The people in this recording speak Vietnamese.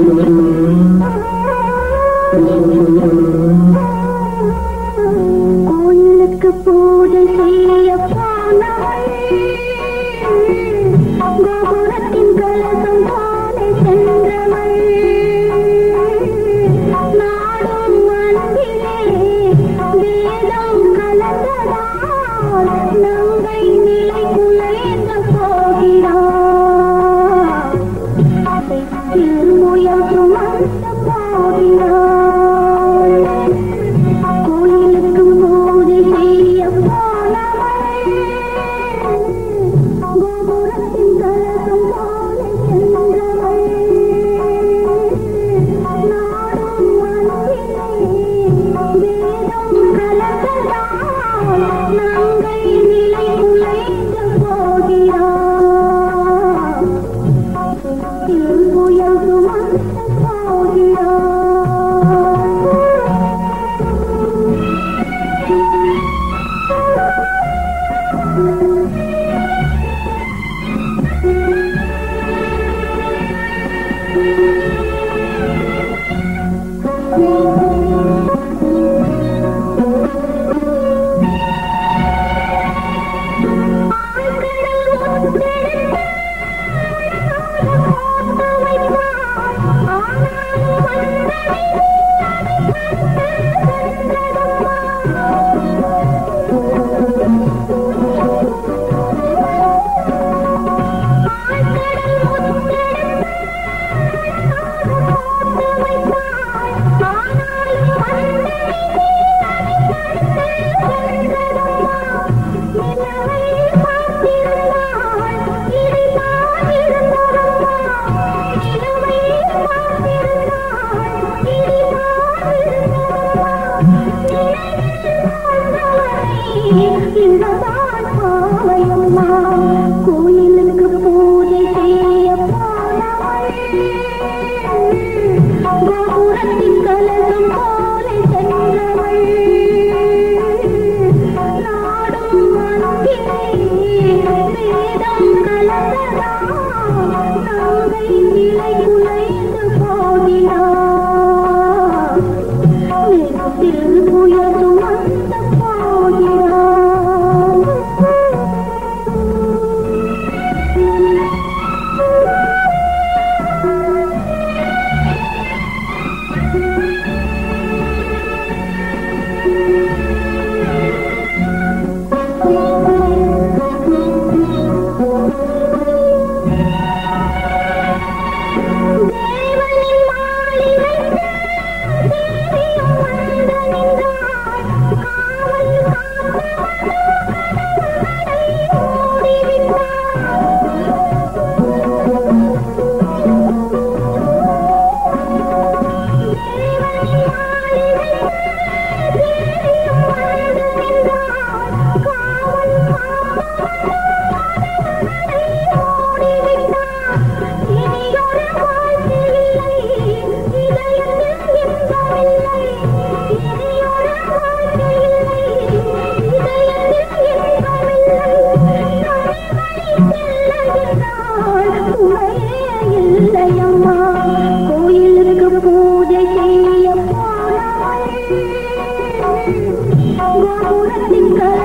Thank you. 你你的 दिन कर